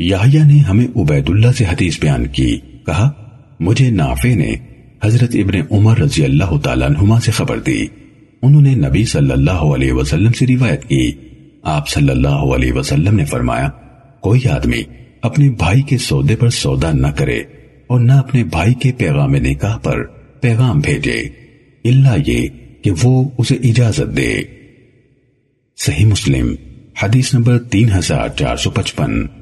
یحییٰ نے ہمیں عبید اللہ سے حدیث بیان کی، کہا، مجھے نافع نے حضرت ابن عمر رضی اللہ تعالیٰ عنہما سے خبر دی۔ انہوں نے نبی صلی اللہ علیہ وسلم سے روایت کی۔ آپ صلی اللہ علیہ وسلم نے فرمایا، کوئی آدمی اپنے بھائی کے سودے پر سودا نہ کرے اور نہ اپنے بھائی کے پیغام نکاح پر پیغام بھیجے۔ اللہ یہ کہ وہ اسے اجازت دے۔ صحیح مسلم، حدیث نمبر تین ہزار چار سو پچپن۔